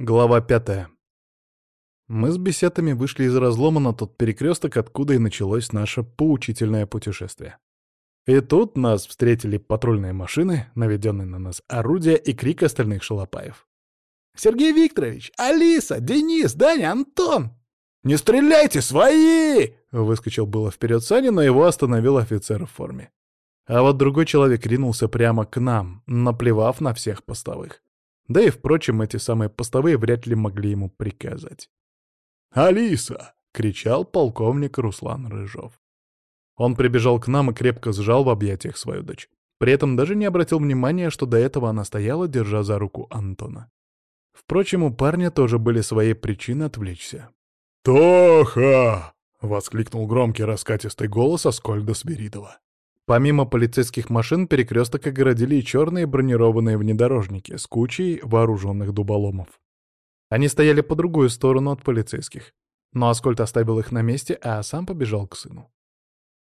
Глава пятая. Мы с беседами вышли из разлома на тот перекресток, откуда и началось наше поучительное путешествие. И тут нас встретили патрульные машины, наведенные на нас орудия и крик остальных шалопаев. «Сергей Викторович! Алиса! Денис! Даня! Антон!» «Не стреляйте! Свои!» — выскочил было вперед Саня, но его остановил офицер в форме. А вот другой человек ринулся прямо к нам, наплевав на всех постовых. Да и, впрочем, эти самые постовые вряд ли могли ему приказать. «Алиса!» — кричал полковник Руслан Рыжов. Он прибежал к нам и крепко сжал в объятиях свою дочь. При этом даже не обратил внимания, что до этого она стояла, держа за руку Антона. Впрочем, у парня тоже были свои причины отвлечься. «Тоха!» — воскликнул громкий раскатистый голос Аскольда Свиридова. Помимо полицейских машин, перекресток огородили и черные бронированные внедорожники с кучей вооруженных дуболомов. Они стояли по другую сторону от полицейских. Но Аскольд оставил их на месте, а сам побежал к сыну.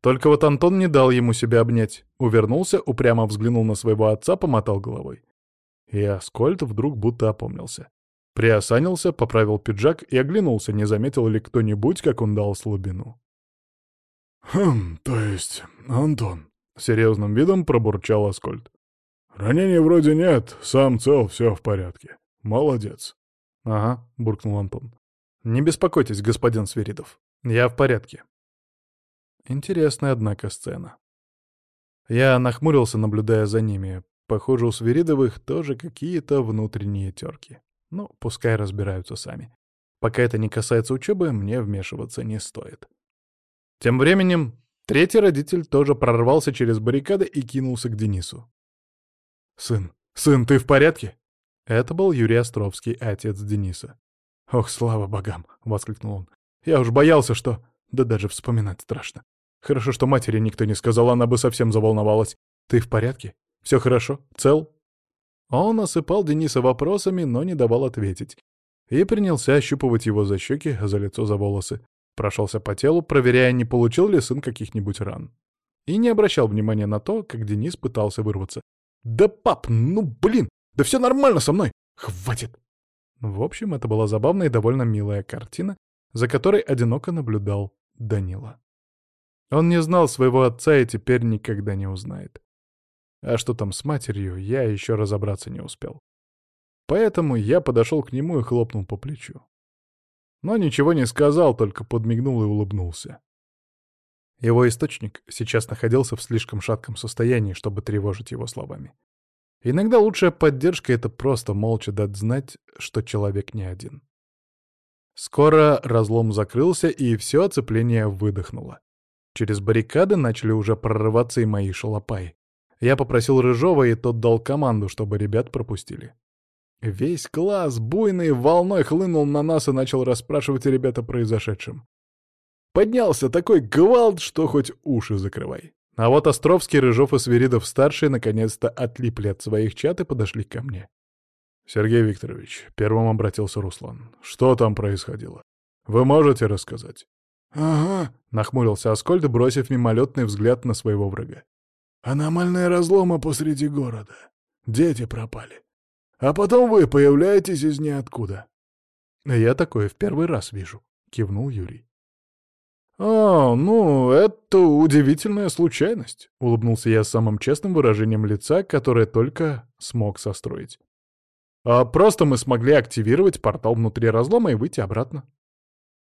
Только вот Антон не дал ему себя обнять. Увернулся, упрямо взглянул на своего отца, помотал головой. И Аскольд вдруг будто опомнился. Приосанился, поправил пиджак и оглянулся, не заметил ли кто-нибудь, как он дал слабину. «Хм, то есть, Антон», — серьезным видом пробурчал Аскольд. «Ранений вроде нет, сам цел, все в порядке. Молодец». «Ага», — буркнул Антон. «Не беспокойтесь, господин Свиридов. Я в порядке». Интересная, однако, сцена. Я нахмурился, наблюдая за ними. Похоже, у Свиридовых тоже какие-то внутренние терки. Ну, пускай разбираются сами. Пока это не касается учебы, мне вмешиваться не стоит. Тем временем третий родитель тоже прорвался через баррикады и кинулся к Денису. «Сын, сын, ты в порядке?» Это был Юрий Островский, отец Дениса. «Ох, слава богам!» — воскликнул он. «Я уж боялся, что...» Да даже вспоминать страшно. Хорошо, что матери никто не сказал, она бы совсем заволновалась. «Ты в порядке? Все хорошо? Цел?» Он осыпал Дениса вопросами, но не давал ответить. И принялся ощупывать его за щеки, за лицо, за волосы. Прошелся по телу, проверяя, не получил ли сын каких-нибудь ран. И не обращал внимания на то, как Денис пытался вырваться. «Да, пап, ну блин! Да все нормально со мной! Хватит!» В общем, это была забавная и довольно милая картина, за которой одиноко наблюдал Данила. Он не знал своего отца и теперь никогда не узнает. А что там с матерью, я еще разобраться не успел. Поэтому я подошел к нему и хлопнул по плечу но ничего не сказал, только подмигнул и улыбнулся. Его источник сейчас находился в слишком шатком состоянии, чтобы тревожить его словами. Иногда лучшая поддержка — это просто молча дать знать, что человек не один. Скоро разлом закрылся, и все оцепление выдохнуло. Через баррикады начали уже прорываться и мои шалопаи. Я попросил Рыжова, и тот дал команду, чтобы ребят пропустили. Весь класс буйной волной хлынул на нас и начал расспрашивать ребят о произошедшем. Поднялся такой гвалт, что хоть уши закрывай. А вот Островский, Рыжов и Свиридов-старший наконец-то отлипли от своих чат и подошли ко мне. «Сергей Викторович», — первым обратился Руслан, — «что там происходило? Вы можете рассказать?» «Ага», — нахмурился Аскольд, бросив мимолетный взгляд на своего врага. «Аномальные разломы посреди города. Дети пропали. А потом вы появляетесь из ниоткуда. «Я такое в первый раз вижу», — кивнул Юрий. «А, ну, это удивительная случайность», — улыбнулся я самым честным выражением лица, которое только смог состроить. «А просто мы смогли активировать портал внутри разлома и выйти обратно».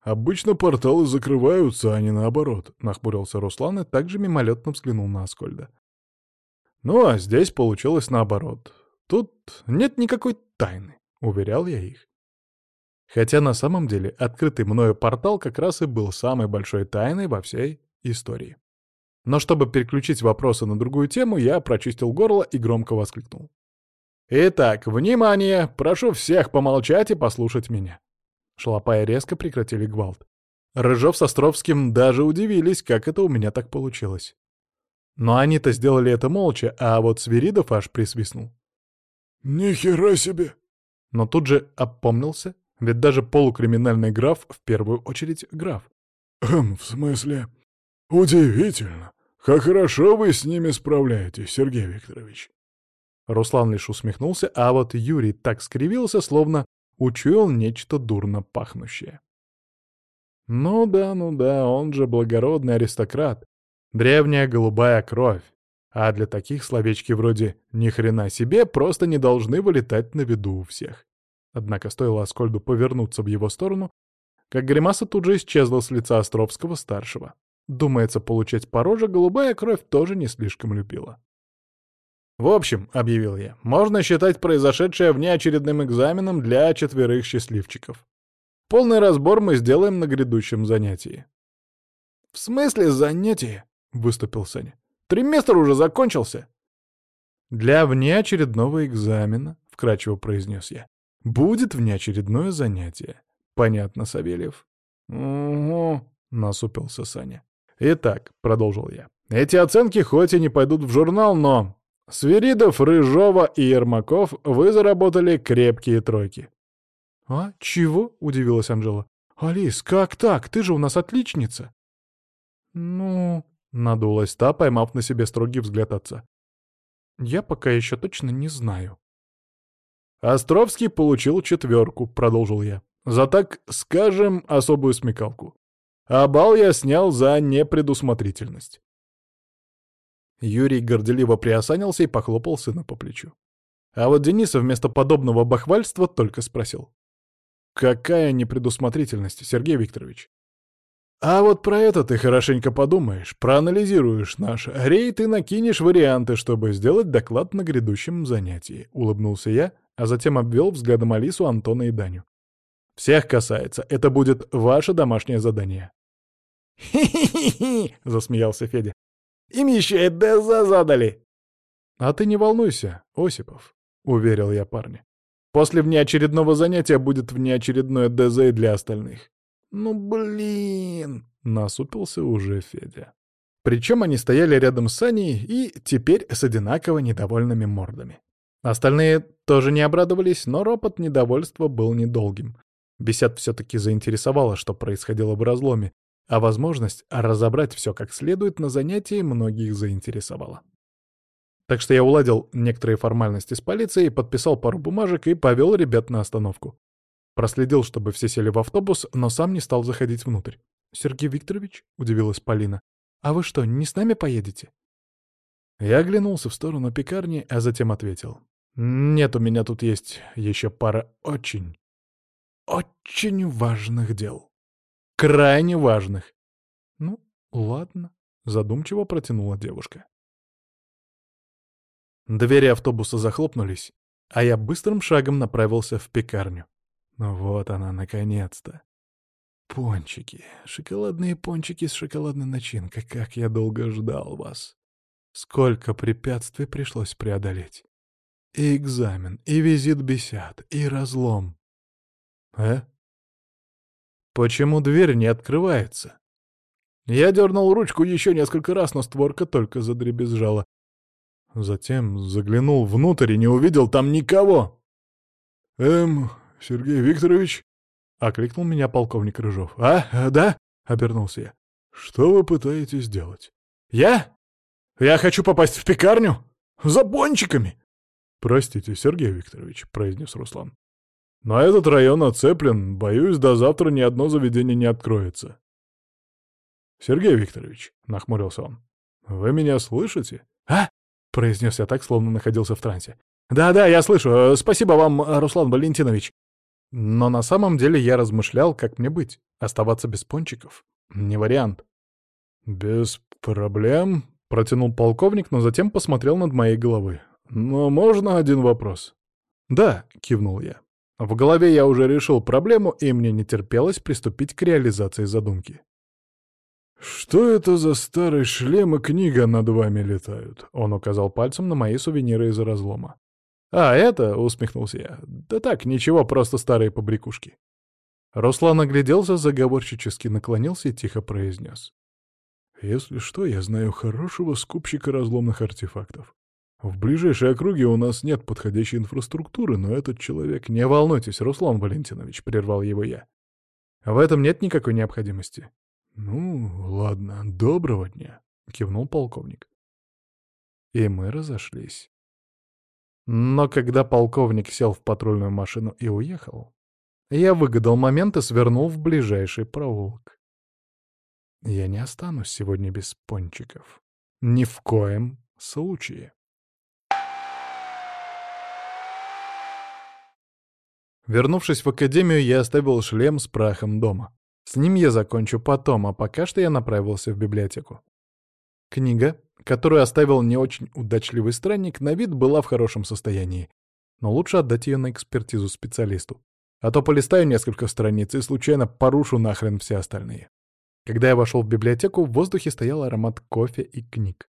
«Обычно порталы закрываются, а не наоборот», — нахмурился Руслан и также мимолетно взглянул на Аскольда. «Ну, а здесь получилось наоборот. Тут нет никакой тайны, уверял я их. Хотя на самом деле открытый мною портал как раз и был самой большой тайной во всей истории. Но чтобы переключить вопросы на другую тему, я прочистил горло и громко воскликнул. «Итак, внимание! Прошу всех помолчать и послушать меня!» Шлопая резко прекратили гвалт. Рыжов с Островским даже удивились, как это у меня так получилось. Но они-то сделали это молча, а вот Свиридов аж присвистнул. «Ни хера себе!» Но тут же опомнился, ведь даже полукриминальный граф в первую очередь граф. «Эм, в смысле? Удивительно! Как хорошо вы с ними справляетесь, Сергей Викторович!» Руслан лишь усмехнулся, а вот Юрий так скривился, словно учуял нечто дурно пахнущее. Ну да, ну да, он же благородный аристократ. Древняя голубая кровь. А для таких словечки вроде «ни хрена себе» просто не должны вылетать на виду у всех. Однако стоило Аскольду повернуться в его сторону, как гримаса тут же исчезла с лица Островского-старшего. Думается, получать по роже голубая кровь тоже не слишком любила. «В общем», — объявил я, — «можно считать произошедшее внеочередным экзаменом для четверых счастливчиков. Полный разбор мы сделаем на грядущем занятии». «В смысле занятие?» — выступил Саня. Триместр уже закончился. Для внеочередного экзамена, — вкратчиво произнес я, — будет внеочередное занятие. Понятно, Савельев? Угу, — насупился Саня. Итак, — продолжил я, — эти оценки хоть и не пойдут в журнал, но... Свиридов, Рыжова и Ермаков вы заработали крепкие тройки. «А, чего?» — удивилась Анжела. «Алис, как так? Ты же у нас отличница!» «Ну...» Надулась та, поймав на себе строгий взгляд отца. «Я пока еще точно не знаю». «Островский получил четверку», — продолжил я. «За так, скажем, особую смекалку. А бал я снял за непредусмотрительность». Юрий горделиво приосанился и похлопал сына по плечу. А вот Дениса вместо подобного бахвальства только спросил. «Какая непредусмотрительность, Сергей Викторович?» А вот про это ты хорошенько подумаешь, проанализируешь наш рейд и накинешь варианты, чтобы сделать доклад на грядущем занятии», — улыбнулся я, а затем обвел взглядом Алису, Антона и Даню. «Всех касается, это будет ваше домашнее задание». «Хи-хи-хи!» — засмеялся Федя. «Им еще и ДЗ задали!» «А ты не волнуйся, Осипов», — уверил я парня. «После внеочередного занятия будет внеочередное ДЗ для остальных. «Ну блин!» — насупился уже Федя. Причем они стояли рядом с Саней и теперь с одинаково недовольными мордами. Остальные тоже не обрадовались, но ропот недовольства был недолгим. Бесед все-таки заинтересовало, что происходило в разломе, а возможность разобрать все как следует на занятии многих заинтересовала. Так что я уладил некоторые формальности с полицией, подписал пару бумажек и повел ребят на остановку. Проследил, чтобы все сели в автобус, но сам не стал заходить внутрь. «Сергей Викторович?» — удивилась Полина. «А вы что, не с нами поедете?» Я оглянулся в сторону пекарни, а затем ответил. «Нет, у меня тут есть еще пара очень, очень важных дел. Крайне важных». «Ну, ладно», — задумчиво протянула девушка. Двери автобуса захлопнулись, а я быстрым шагом направился в пекарню. Ну вот она, наконец-то. Пончики. Шоколадные пончики с шоколадной начинкой. Как я долго ждал вас. Сколько препятствий пришлось преодолеть. И экзамен, и визит бесед, и разлом. Э? Почему дверь не открывается? Я дернул ручку еще несколько раз, но створка только задребезжала. Затем заглянул внутрь и не увидел там никого. «Эм, Сергей Викторович?» — окликнул меня полковник Рыжов. «А, да?» — обернулся я. «Что вы пытаетесь делать?» «Я? Я хочу попасть в пекарню? За пончиками!» «Простите, Сергей Викторович», — произнес Руслан. «Но этот район оцеплен. Боюсь, до завтра ни одно заведение не откроется». «Сергей Викторович», — нахмурился он, — «вы меня слышите?» «А?» — произнес я так, словно находился в трансе. «Да-да, я слышу. Спасибо вам, Руслан Валентинович. Но на самом деле я размышлял, как мне быть. Оставаться без пончиков? Не вариант. «Без проблем», — протянул полковник, но затем посмотрел над моей головой. «Но можно один вопрос?» «Да», — кивнул я. В голове я уже решил проблему, и мне не терпелось приступить к реализации задумки. «Что это за старый шлем и книга над вами летают?» Он указал пальцем на мои сувениры из разлома. «А, это?» — усмехнулся я. «Да так, ничего, просто старые побрякушки». Руслан огляделся, заговорщически наклонился и тихо произнес. «Если что, я знаю хорошего скупщика разломных артефактов. В ближайшей округе у нас нет подходящей инфраструктуры, но этот человек... Не волнуйтесь, Руслан Валентинович», — прервал его я. «В этом нет никакой необходимости». «Ну, ладно, доброго дня», — кивнул полковник. И мы разошлись. Но когда полковник сел в патрульную машину и уехал, Я выгадал момент и свернул в ближайший проулок. Я не останусь сегодня без пончиков. Ни в коем случае. Вернувшись в академию, я оставил шлем с прахом дома. С ним я закончу потом, а пока что я направился в библиотеку. Книга, которую оставил не очень удачливый странник, на вид была в хорошем состоянии, но лучше отдать ее на экспертизу специалисту. А то полистаю несколько страниц и случайно порушу нахрен все остальные. Когда я вошел в библиотеку, в воздухе стоял аромат кофе и книг.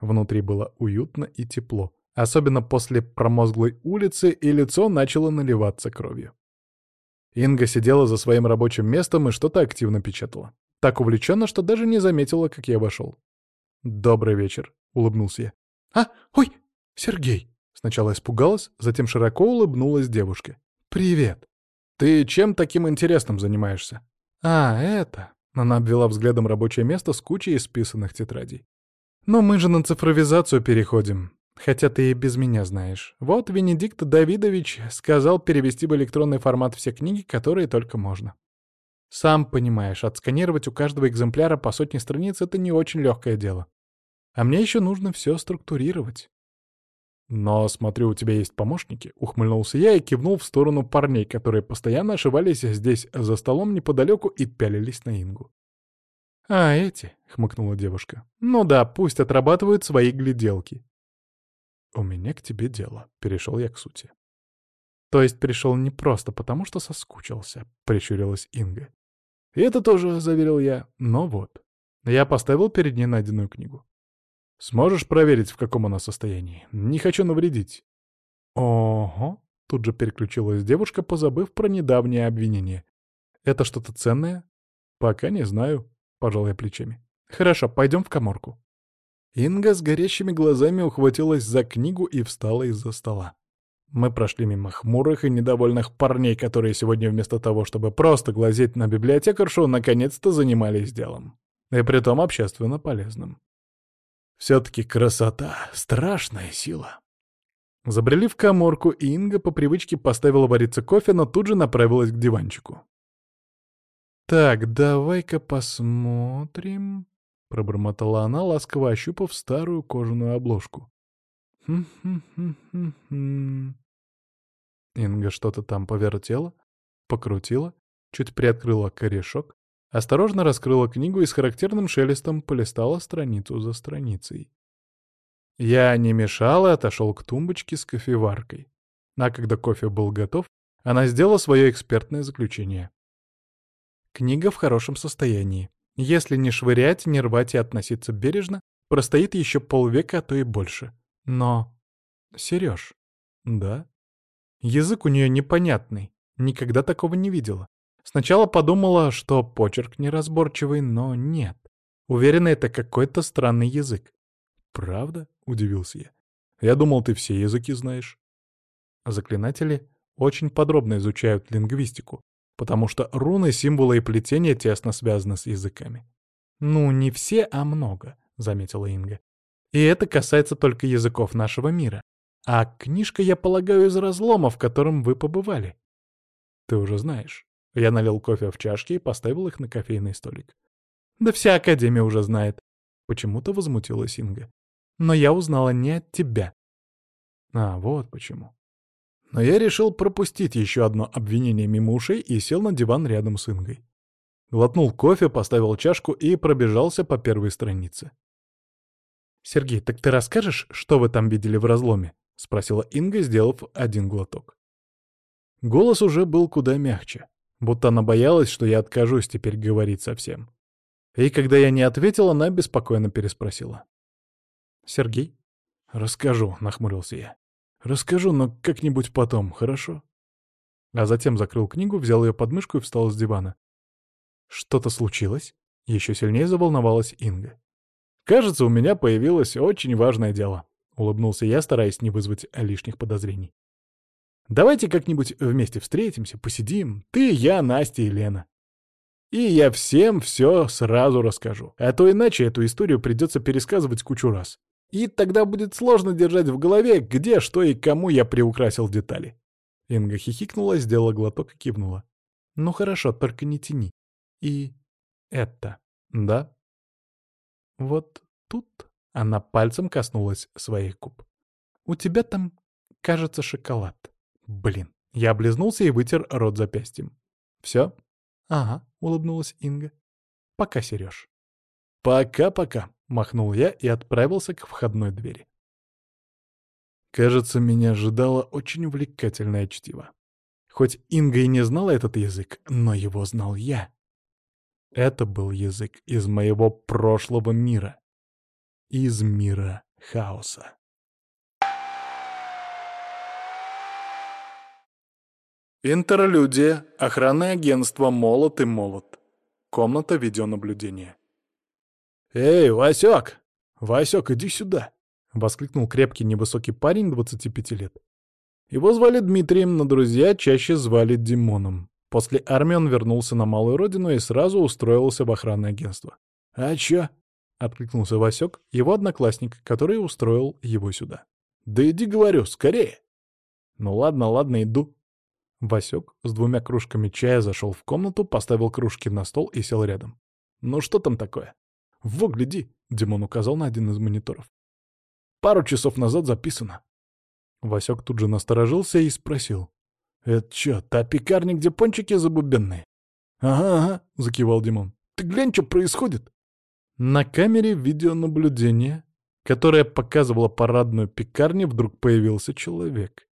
Внутри было уютно и тепло, особенно после промозглой улицы, и лицо начало наливаться кровью. Инга сидела за своим рабочим местом и что-то активно печатала. Так увлеченно, что даже не заметила, как я вошел. «Добрый вечер», — улыбнулся я. «А, ой, Сергей!» Сначала испугалась, затем широко улыбнулась девушке. «Привет! Ты чем таким интересным занимаешься?» «А, это...» Она обвела взглядом рабочее место с кучей исписанных тетрадей. «Но мы же на цифровизацию переходим. Хотя ты и без меня знаешь. Вот Венедикт Давидович сказал перевести в электронный формат все книги, которые только можно. Сам понимаешь, отсканировать у каждого экземпляра по сотне страниц — это не очень легкое дело. А мне еще нужно все структурировать. «Но, смотрю, у тебя есть помощники», — ухмыльнулся я и кивнул в сторону парней, которые постоянно ошивались здесь за столом неподалеку и пялились на Ингу. «А, эти?» — хмыкнула девушка. «Ну да, пусть отрабатывают свои гляделки». «У меня к тебе дело», — перешел я к сути. «То есть пришел не просто потому, что соскучился», — прищурилась Инга. «И это тоже», — заверил я, — «но вот». Я поставил перед ней найденную книгу. Сможешь проверить, в каком она состоянии? Не хочу навредить». «Ого», — тут же переключилась девушка, позабыв про недавнее обвинение. «Это что-то ценное?» «Пока не знаю», — пожал я плечами. «Хорошо, пойдем в коморку». Инга с горящими глазами ухватилась за книгу и встала из-за стола. Мы прошли мимо хмурых и недовольных парней, которые сегодня вместо того, чтобы просто глазеть на библиотекаршу, наконец-то занимались делом. И притом общественно полезным. Все-таки красота — страшная сила. Забрели в коморку, и Инга по привычке поставила вариться кофе, но тут же направилась к диванчику. «Так, давай-ка посмотрим», — пробормотала она, ласково ощупав старую кожаную обложку. Инга что-то там повертела, покрутила, чуть приоткрыла корешок, Осторожно раскрыла книгу и с характерным шелестом полистала страницу за страницей. Я не мешал и отошел к тумбочке с кофеваркой. А когда кофе был готов, она сделала свое экспертное заключение. Книга в хорошем состоянии. Если не швырять, не рвать и относиться бережно, простоит еще полвека, а то и больше. Но... Сереж. Да? Язык у нее непонятный. Никогда такого не видела. Сначала подумала, что почерк неразборчивый, но нет. Уверена, это какой-то странный язык. «Правда?» — удивился я. «Я думал, ты все языки знаешь». Заклинатели очень подробно изучают лингвистику, потому что руны, символы и плетения тесно связаны с языками. «Ну, не все, а много», — заметила Инга. «И это касается только языков нашего мира. А книжка, я полагаю, из разлома, в котором вы побывали. Ты уже знаешь». Я налил кофе в чашки и поставил их на кофейный столик. «Да вся Академия уже знает», — почему-то возмутилась Инга. «Но я узнала не от тебя». А, вот почему. Но я решил пропустить еще одно обвинение мимо ушей и сел на диван рядом с Ингой. Глотнул кофе, поставил чашку и пробежался по первой странице. «Сергей, так ты расскажешь, что вы там видели в разломе?» — спросила Инга, сделав один глоток. Голос уже был куда мягче. Будто она боялась, что я откажусь теперь говорить совсем. И когда я не ответил, она беспокойно переспросила. «Сергей?» «Расскажу», — нахмурился я. «Расскажу, но как-нибудь потом, хорошо?» А затем закрыл книгу, взял ее под мышку и встал с дивана. «Что-то случилось?» — еще сильнее заволновалась Инга. «Кажется, у меня появилось очень важное дело», — улыбнулся я, стараясь не вызвать лишних подозрений. Давайте как-нибудь вместе встретимся, посидим. Ты, я, Настя и Лена. И я всем все сразу расскажу. А то иначе эту историю придется пересказывать кучу раз. И тогда будет сложно держать в голове, где, что и кому я приукрасил детали. Инга хихикнула, сделала глоток и кивнула. Ну хорошо, только не тяни. И это, да? Вот тут она пальцем коснулась своих губ. У тебя там, кажется, шоколад. Блин, я облизнулся и вытер рот запястьем. Все? Ага, улыбнулась Инга. Пока, Сереж. Пока-пока, махнул я и отправился к входной двери. Кажется, меня ожидало очень увлекательное чтиво. Хоть Инга и не знала этот язык, но его знал я. Это был язык из моего прошлого мира. Из мира хаоса. Интерлюдия. Охранное агентство «Молот и молот». Комната видеонаблюдения. «Эй, Васек! Васек, иди сюда!» — воскликнул крепкий невысокий парень 25 лет. Его звали Дмитрием, но друзья чаще звали Димоном. После армии он вернулся на малую родину и сразу устроился в охранное агентство. «А чё?» — откликнулся Васек, его одноклассник, который устроил его сюда. «Да иди, говорю, скорее!» «Ну ладно, ладно, иду». Васек с двумя кружками чая зашел в комнату, поставил кружки на стол и сел рядом. «Ну что там такое?» «Во, гляди!» — Димон указал на один из мониторов. «Пару часов назад записано». Васек тут же насторожился и спросил. «Это чё, та пекарня, где пончики забубенные?» «Ага, ага», — закивал Димон. «Ты глянь, что происходит!» На камере видеонаблюдения, которая показывала парадную пекарню, вдруг появился человек.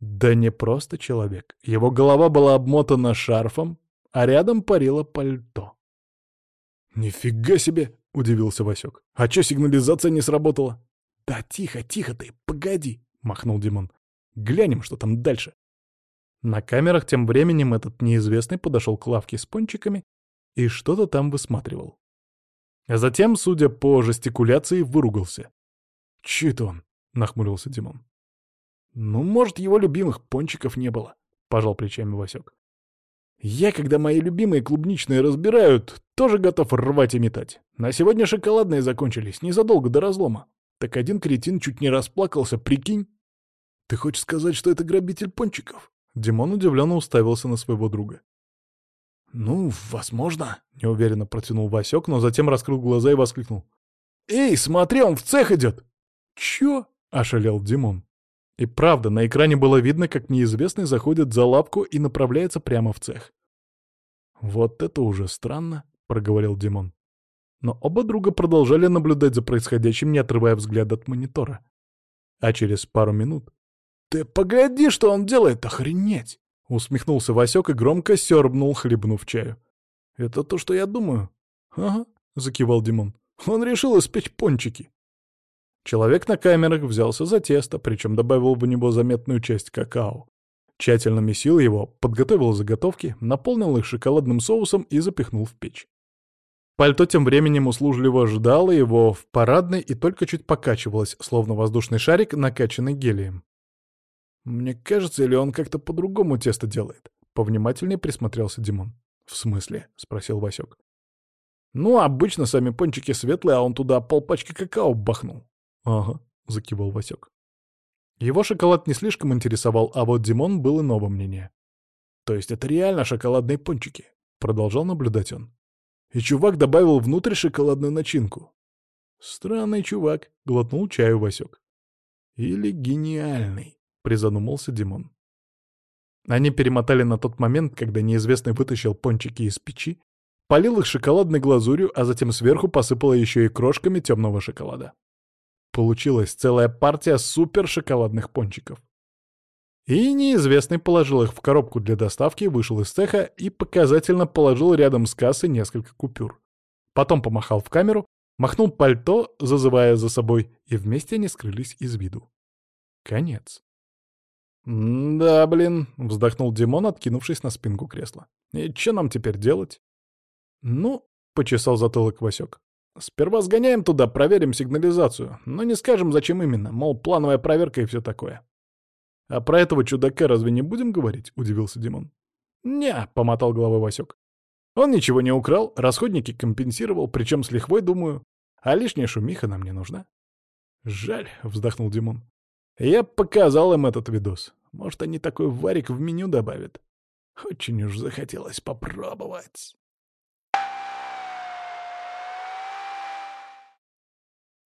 Да не просто человек. Его голова была обмотана шарфом, а рядом парило пальто. «Нифига себе!» — удивился Васек. «А чё сигнализация не сработала?» «Да тихо, тихо ты, погоди!» — махнул Димон. «Глянем, что там дальше». На камерах тем временем этот неизвестный подошел к лавке с пончиками и что-то там высматривал. А затем, судя по жестикуляции, выругался. «Чё это он?» — нахмурился Димон. «Ну, может, его любимых пончиков не было», — пожал плечами Васек. «Я, когда мои любимые клубничные разбирают, тоже готов рвать и метать. На сегодня шоколадные закончились, незадолго до разлома. Так один кретин чуть не расплакался, прикинь?» «Ты хочешь сказать, что это грабитель пончиков?» Димон удивленно уставился на своего друга. «Ну, возможно», — неуверенно протянул Васек, но затем раскрыл глаза и воскликнул. «Эй, смотри, он в цех идет!» «Чё?» — ошалел Димон. И правда, на экране было видно, как неизвестный заходит за лапку и направляется прямо в цех. «Вот это уже странно», — проговорил Димон. Но оба друга продолжали наблюдать за происходящим, не отрывая взгляд от монитора. А через пару минут «Ты погоди, что он делает, охренеть!» Усмехнулся Васек и громко сёрбнул, хлебнув чаю. «Это то, что я думаю?» «Ага», — закивал Димон. «Он решил испечь пончики». Человек на камерах взялся за тесто, причем добавил в него заметную часть какао. Тщательно месил его, подготовил заготовки, наполнил их шоколадным соусом и запихнул в печь. Пальто тем временем услужливо ждало его в парадной и только чуть покачивалось, словно воздушный шарик, накачанный гелием. «Мне кажется, или он как-то по-другому тесто делает?» Повнимательнее присмотрелся Димон. «В смысле?» — спросил Васек. «Ну, обычно сами пончики светлые, а он туда полпачки какао бахнул». «Ага», — закивал Васек. Его шоколад не слишком интересовал, а вот Димон был иного мнения. «То есть это реально шоколадные пончики?» — продолжал наблюдать он. И чувак добавил внутрь шоколадную начинку. «Странный чувак», — глотнул чаю Васек. «Или гениальный» призадумался Димон. Они перемотали на тот момент, когда неизвестный вытащил пончики из печи, полил их шоколадной глазурью, а затем сверху посыпал еще и крошками темного шоколада. Получилась целая партия супер шоколадных пончиков. И неизвестный положил их в коробку для доставки, вышел из цеха и показательно положил рядом с кассой несколько купюр. Потом помахал в камеру, махнул пальто, зазывая за собой, и вместе они скрылись из виду. Конец. «Да, блин», — вздохнул Димон, откинувшись на спинку кресла. «И что нам теперь делать?» «Ну», — почесал затылок Васек. «Сперва сгоняем туда, проверим сигнализацию, но не скажем, зачем именно, мол, плановая проверка и все такое». «А про этого чудака разве не будем говорить?» — удивился Димон. «Не», — помотал головой Васек. «Он ничего не украл, расходники компенсировал, причем с лихвой, думаю, а лишняя шумиха нам не нужна». «Жаль», — вздохнул Димон. Я показал им этот видос. Может, они такой варик в меню добавят. Очень уж захотелось попробовать.